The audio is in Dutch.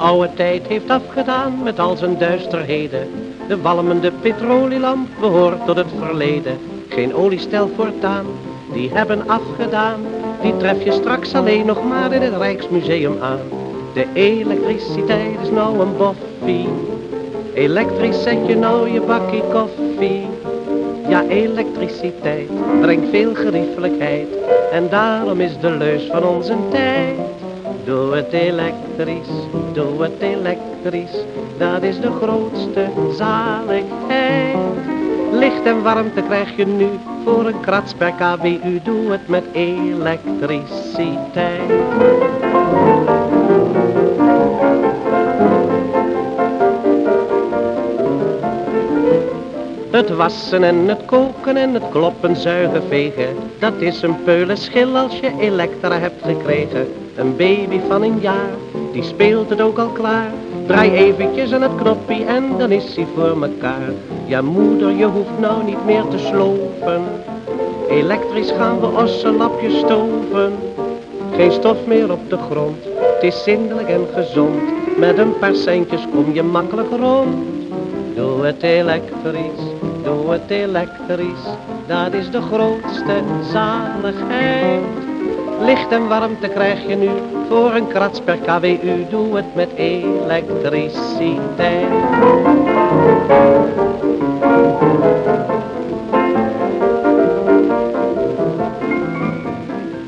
oude tijd heeft afgedaan met al zijn duisterheden. De walmende petrolielamp behoort tot het verleden. Geen oliestel voortaan, die hebben afgedaan. Die tref je straks alleen nog maar in het Rijksmuseum aan. De elektriciteit is nou een boffie. Elektrisch zet je nou je bakkie koffie. Ja, elektriciteit brengt veel geriefelijkheid. En daarom is de leus van onze tijd. Doe het elektrisch, doe het elektrisch. Dat is de grootste zaligheid. Licht en warmte krijg je nu voor een krats per kWu. Doe het met elektriciteit. Het wassen en het koken en het kloppen, zuigen, vegen. Dat is een peulenschil als je elektra hebt gekregen. Een baby van een jaar, die speelt het ook al klaar. Draai eventjes aan het knopje en dan is hij voor mekaar. Ja moeder, je hoeft nou niet meer te slopen. Elektrisch gaan we ossenlapjes stoven. Geen stof meer op de grond, het is zindelijk en gezond. Met een paar centjes kom je makkelijk rond. Doe het elektrisch, doe het elektrisch, dat is de grootste zaligheid. Licht en warmte krijg je nu voor een krats per kWu, doe het met elektriciteit.